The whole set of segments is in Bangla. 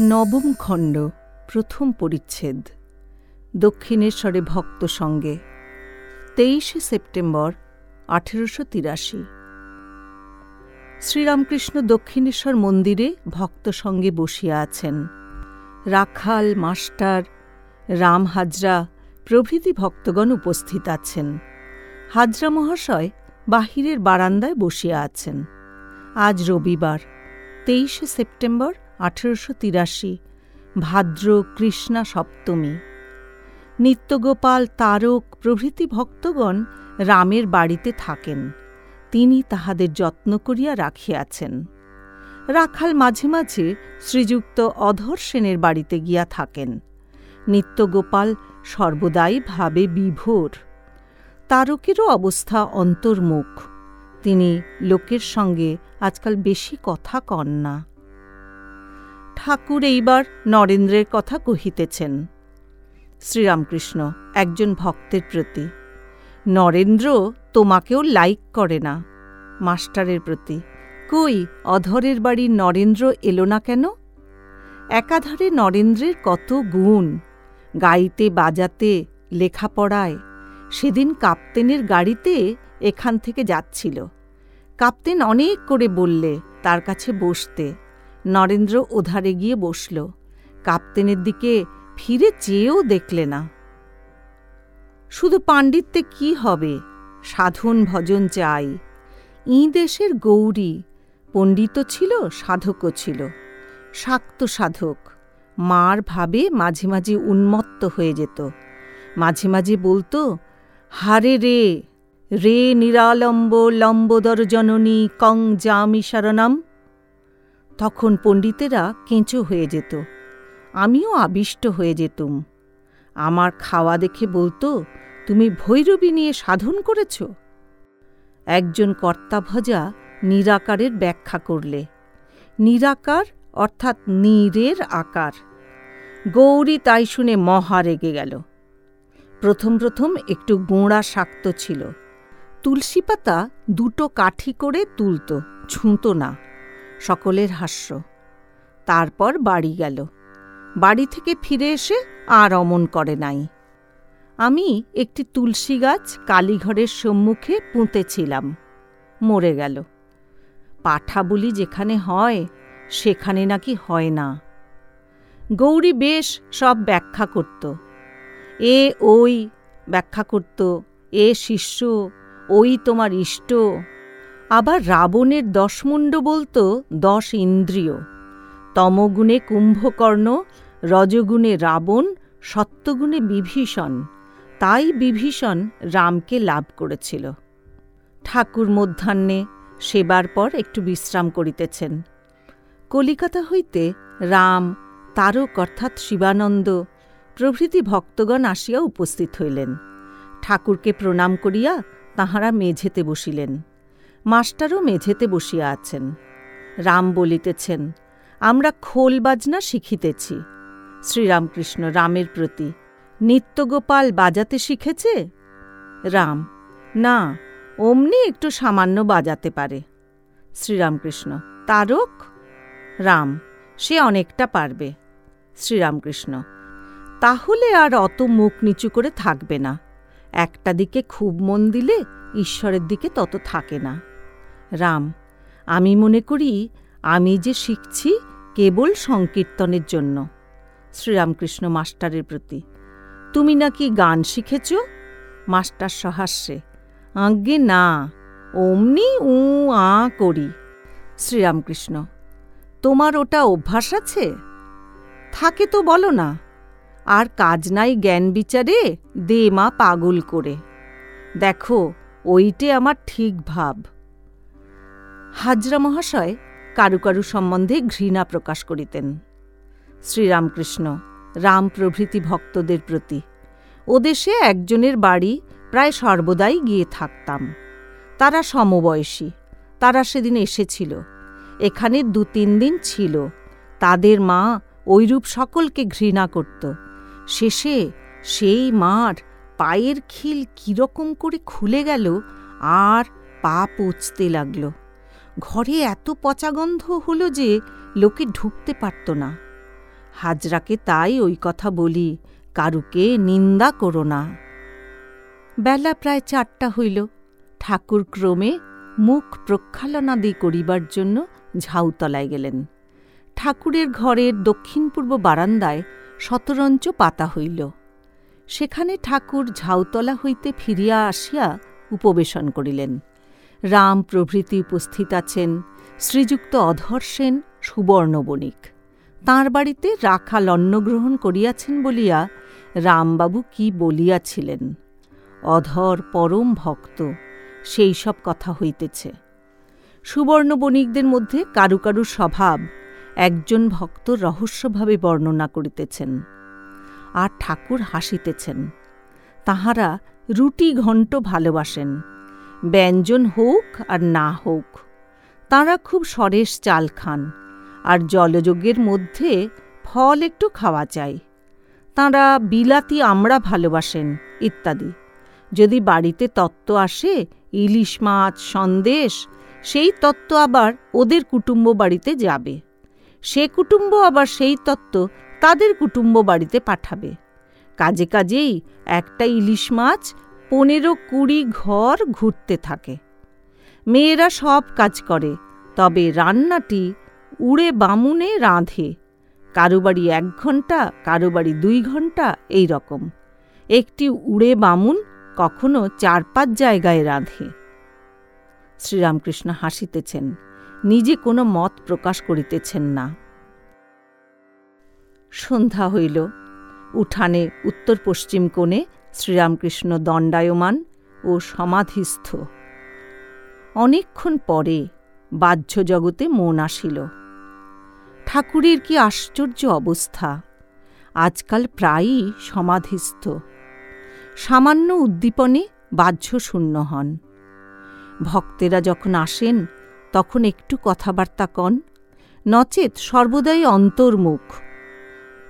নবম খণ্ড, প্রথম পরিচ্ছেদ। দক্ষিণেশ্বরে ভক্ত সঙ্গে, তেইশে সেপ্টেম্বর, আঠেরোশো তিরাশি। শ্রীরামকৃষ্ণ দক্ষিণেশ্বর মন্দিরে ভক্ত সঙ্গে বসিয়া আছেন। রাখাল, মাস্টার, রাম হাজরা, প্রভৃতি ভক্তগণ উপস্থিত আছেন। হাজরা মহাশয় বাহিরের বারান্দায় বসিয়া আছেন। আজ রবিবার, তেইশে সেপ্টেম্বর আঠেরোশো তিরাশি, ভাদ্র কৃষ্ণা সপ্তমী। নিত্যগোপাল তারক প্রভৃতি ভক্তগণ রামের বাড়িতে থাকেন। তিনি তাহাদের যত্ন করিয়া রাখিয়াছেন। রাখাল মাঝে মাঝে শ্রীযুক্ত অধর সেনের বাড়িতে গিয়া থাকেন। নিত্যগোপাল সর্বদাই ভাবে বিভোর। তারকেরও অবস্থা অন্তর্মুখ। তিনি লোকের সঙ্গে আজকাল বেশি কথা কন না। ঠাকুর এইবার নরেন্দ্রের কথা কহিতেছেন। শ্রীরামকৃষ্ণ একজন ভক্তের প্রতি, নরেন্দ্র তোমাকেও লাইক করে না? মাস্টারের প্রতি, কই অধরের বাড়ির নরেন্দ্র এলো না কেন? একাধারে নরেন্দ্রের কত গুণ, গাইতে বাজাতে, লেখাপড়ায়, সেদিন কাপ্তেনের গাড়িতে এখান থেকে যাচ্ছিল। কাপ্তেন অনেক করে বললে তার কাছে বসতে নরেন্দ্র ওধারে গিয়ে বসল। কাপ্তেনের দিকে ফিরে চেয়েও দেখলে না। শুধু পাণ্ডিত্যে কি হবে? সাধন ভজন চাই। দেশের গৌরী। পণ্ডিত ছিল, সাধকও ছিল। শাক্ত সাধক। মার ভাবে মাঝে মাঝে উন্মত্ত হয়ে যেত। মাঝে মাঝে বলতো, হারে রে! রে নিরালম্ব লম্বোদর জননী কং জামি শরণাম তখন পণ্ডিতেরা কেঁচো হয়ে যেত। আমিও আবিষ্ট হয়ে যেতুম। আমার খাওয়া দেখে বলতো, তুমি ভৈরবী নিয়ে সাধন করেছ? একজন কর্তাভজা নিরাকারের ব্যাখ্যা করলে, নিরাকার অর্থাৎ নীরের আকার। গৌরী তাই শুনে মহা রেগে গেল। প্রথম প্রথম একটু গোঁড়া শাক্ত ছিল। তুলসী পাতা দুটো কাঠি করে তুলত, ছুঁত না। সকলের হাস্য। তারপর বাড়ি গেল। বাড়ি থেকে ফিরে এসে আর অমন করে নাই। আমি একটি তুলসী গাছ কালীঘরের সম্মুখে পুঁতেছিলাম। মরে গেল। পাঠা বলি যেখানে হয়, সেখানে নাকি হয় না। গৌরী বেশ সব ব্যাখ্যা করত। এ ওই ব্যাখ্যা করত, এ শিষ্য, ওই তোমার ইষ্ট আবার রাবণের দশমুণ্ড বলতো দশ ইন্দ্রিয়। তমগুণে কুম্ভকর্ণ, রজগুণে রাবণ, সত্যগুণে বিভীষণ। তাই বিভীষণ রামকে লাভ করেছিল। ঠাকুর মধ্যাহ্নে সেবার পর একটু বিশ্রাম করিতেছেন। কলিকাতা হইতে রাম, তারক অর্থাৎ শিবানন্দ, প্রভৃতি ভক্তগণ আসিয়া উপস্থিত হইলেন। ঠাকুরকে প্রণাম করিয়া তাহারা মেঝেতে বসিলেন। মাস্টারও মেঝেতে বসিয়া আছেন। রাম বলিতেছেন, আমরা খোল বাজনা শিখিতেছি। শ্রীরামকৃষ্ণ রামের প্রতি, নিত্যগোপাল বাজাতে শিখেছে? রাম, না, অমনি একটু সামান্য বাজাতে পারে। শ্রীরামকৃষ্ণ, তারক? রাম, সে অনেকটা পারবে। শ্রীরামকৃষ্ণ, তাহলে আর অত মুখ নিচু করে থাকবে না। একটা দিকে খুব মন দিলে ঈশ্বরের দিকে তত থাকে না। রাম, আমি মনে করি আমি যে শিখছি কেবল সংকীর্তনের জন্য। শ্রীরামকৃষ্ণ মাস্টারের প্রতি, তুমি নাকি গান শিখেছ? মাস্টার সহাস্যে, আজ্ঞে না, অমনি উ আ করি। শ্রীরামকৃষ্ণ, তোমার ওটা অভ্যাস আছে? থাকে তো বলো না, আর কাজ নাই জ্ঞান বিচারে, দে মা পাগল করে। দেখো, ওইটে আমার ঠিক ভাব। হাজরা মহাশয় কারু কারু সম্বন্ধে ঘৃণা প্রকাশ করিতেন। শ্রীরামকৃষ্ণ রাম প্রভৃতি ভক্তদের প্রতি ওদেশে একজনের বাড়ি প্রায় সর্বদাই গিয়ে থাকতাম। তারা সমবয়সী, তারা সেদিন এসেছিল, এখানে দু তিন দিন ছিল। তাদের মা ঐরূপ সকলকে ঘৃণা করত। শেষে সেই মার পায়ের খিল কীরকম করে খুলে গেল, আর পা পচতে লাগল। ঘরে এত পচাগন্ধ হলো যে লোকে ঢুকতে পারত না। হাজরাকে তাই ওই কথা বলি, কারুকে নিন্দা করো না। বেলা প্রায় চারটা হইল। ঠাকুর ক্রমে মুখ প্রক্ষালনাদি করিবার জন্য ঝাউতলায় গেলেন। ঠাকুরের ঘরের দক্ষিণ পূর্ব বারান্দায় শতরঞ্চ পাতা হইল। সেখানে ঠাকুর ঝাউতলা হইতে ফিরিয়া আসিয়া উপবেশন করিলেন। রাম প্রভৃতি উপস্থিত আছেন, শ্রীযুক্ত অধর সেন সুবর্ণবণিক তাঁর বাড়িতে রাখাল অন্নগ্রহণ করিয়াছেন বলিয়া রামবাবু কি বলিয়াছিলেন? অধর পরম ভক্ত, সেই সব কথা হইতেছে। সুবর্ণ বণিকদের মধ্যে কারু কারু স্বভাব একজন ভক্ত রহস্যভাবে বর্ণনা করিতেছেন আর ঠাকুর হাসিতেছেন। তাহারা রুটি ঘণ্ট ভালোবাসেন। ব্যঞ্জন হোক আর না হোক। তাঁরা খুব সরেশ চাল খান আর জলযোগের মধ্যে ফল একটু খাওয়া চাই তাঁরা বিলাতি আমরা ভালোবাসেন ইত্যাদি। যদি বাড়িতে তত্ত্ব আসে, ইলিশ মাছ, সন্দেশ, সেই তত্ত্ব আবার ওদের কুটুম্ব বাড়িতে যাবে। সে কুটুম্ব আবার সেই তত্ত্ব তাদের কুটুম্ব বাড়িতে পাঠাবে। কাজে কাজেই একটা ইলিশ মাছ পনেরো কুড়ি ঘর ঘুরতে থাকে। মেয়েরা সব কাজ করে, তবে রান্নাটি উড়ে বামুনে রাঁধে। কারও বাড়ি এক ঘণ্টা কারও বাড়ি দুই ঘণ্টা এই রকম। একটি উড়ে বামুন কখনো চার পাঁচ জায়গায় রাঁধে। শ্রীরামকৃষ্ণ হাসিতেছেন, নিজে কোনো মত প্রকাশ করিতেছেন না। সন্ধ্যা হইল, উঠানে উত্তর পশ্চিম কোণে শ্রীরামকৃষ্ণ দণ্ডায়মান ও সমাধিস্থ। অনেকক্ষণ পরে বাহ্য জগতে মন আসিল। ঠাকুরের কি আশ্চর্য অবস্থা। আজকাল প্রায়ই সমাধিস্থ। সামান্য উদ্দীপনে বাহ্য শূন্য হন। ভক্তেরা যখন আসেন, তখন একটু কথাবার্তা কন। নচেত সর্বদাই অন্তর্মুখ।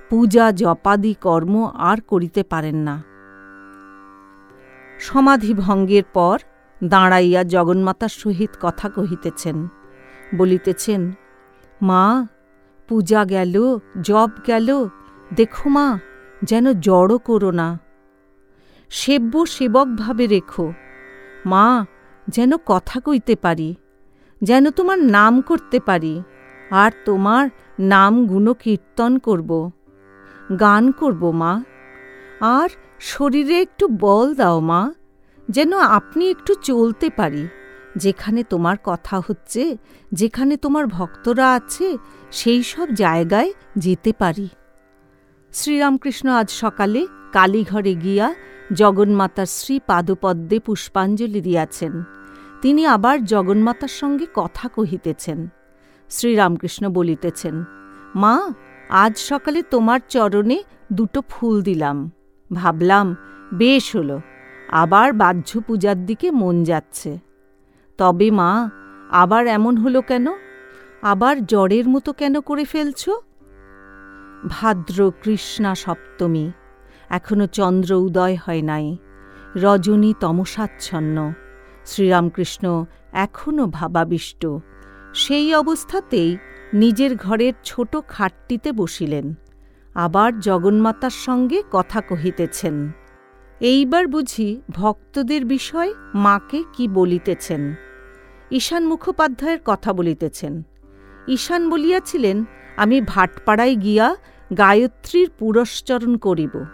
পূজা জপাদি কর্ম আর করিতে পারেন না। সমাধি ভঙ্গের পর দাঁড়াইয়া জগন্মাতার সহিত কথা কহিতেছেন, বলিতেছেন, মা, পূজা গেল জব গেল, দেখো মা, যেন জড়ো করো না। সেব্য সেবকভাবে রেখো। মা, যেন কথা কইতে পারি, যেন তোমার নাম করতে পারি, আর তোমার নাম গুণ কীর্তন করব, গান করব মা, আর শরীরে একটু বল দাও, মা, যেন আপনি একটু চলতে পারি। যেখানে তোমার কথা হচ্ছে, যেখানে তোমার ভক্তরা আছে, সেই সব জায়গায় যেতে পারি। শ্রীরামকৃষ্ণ আজ সকালে কালীঘরে গিয়া জগন্মাতার শ্রী পাদপদ্মে পুষ্পাঞ্জলি দিয়াছেন। তিনি আবার জগন্মাতার সঙ্গে কথা কহিতেছেন। শ্রীরামকৃষ্ণ বলিতেছেন, মা, আজ সকালে তোমার চরণে দুটো ফুল দিলাম। ভাবলাম, বেশ হলো, আবার বাহ্য পূজার দিকে মন যাচ্ছে। তবে মা, আবার এমন হলো কেন? আবার জ্বরের মতো কেন করে ফেলছ? ভাদ্র কৃষ্ণা সপ্তমী, এখনও চন্দ্র উদয় হয় নাই, রজনী তমসাচ্ছন্ন, শ্রীরামকৃষ্ণ এখনও ভাবাবিষ্ট। সেই অবস্থাতেই নিজের ঘরের ছোট খাটটিতে বসিলেন। আবার জগন্মাতার সঙ্গে কথা কহিতেছেন। এইবার বুঝি ভক্তদের বিষয় মাকে কি বলিতেছেন। ঈশান মুখোপাধ্যায়ের কথা বলিতেছেন। ঈশান বলিয়াছিলেন, আমি ভাটপাড়ায় গিয়া গায়ত্রীর পুরস্চরণ করিব।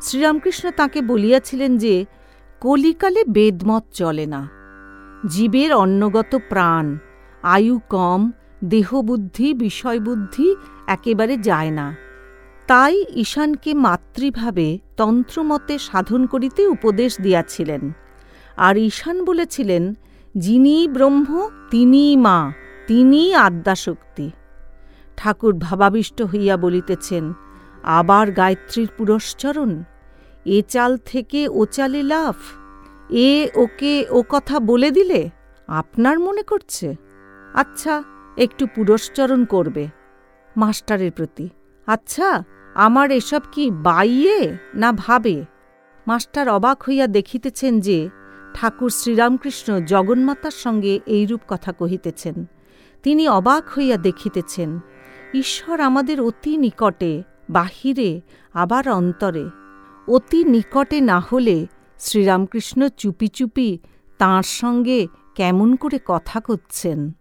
শ্রীরামকৃষ্ণ তাকে বলিয়াছিলেন যে, কলিকালে বেদমত চলে না। জীবের অন্নগত প্রাণ, আয়ু কম, দেহবুদ্ধি, বিষয়বুদ্ধি একেবারে যায় না। তাই ঈশানকে মাতৃভাবে তন্ত্রমতে সাধন করিতে উপদেশ দিয়াছিলেন। আর ঈশান বলেছিলেন, যিনি ব্রহ্ম তিনিই মা তিনিই আদ্যাশক্তি। ঠাকুর ভাবাবিষ্ট হইয়া বলিতেছেন, আবার গায়ত্রীর পুরস্চরণ এ চাল থেকে ও চালে লাভ এ ওকে ও কথা বলে দিলে আপনার মনে করছে? আচ্ছা একটু পুরস্চরণ করবে মাস্টারের প্রতি। আচ্ছা আমার এসব কি বাইয়ে না ভাবে? মাস্টার অবাক হইয়া দেখিতেছেন যে ঠাকুর শ্রীরামকৃষ্ণ জগন্মাতার সঙ্গে এইরূপ কথা কহিতেছেন। তিনি অবাক হইয়া দেখিতেছেন, ঈশ্বর আমাদের অতি নিকটে, বাহিরে, আবার অন্তরে। অতি নিকটে না হলে শ্রীরামকৃষ্ণ চুপি চুপি তাঁর সঙ্গে কেমন করে কথা করছেন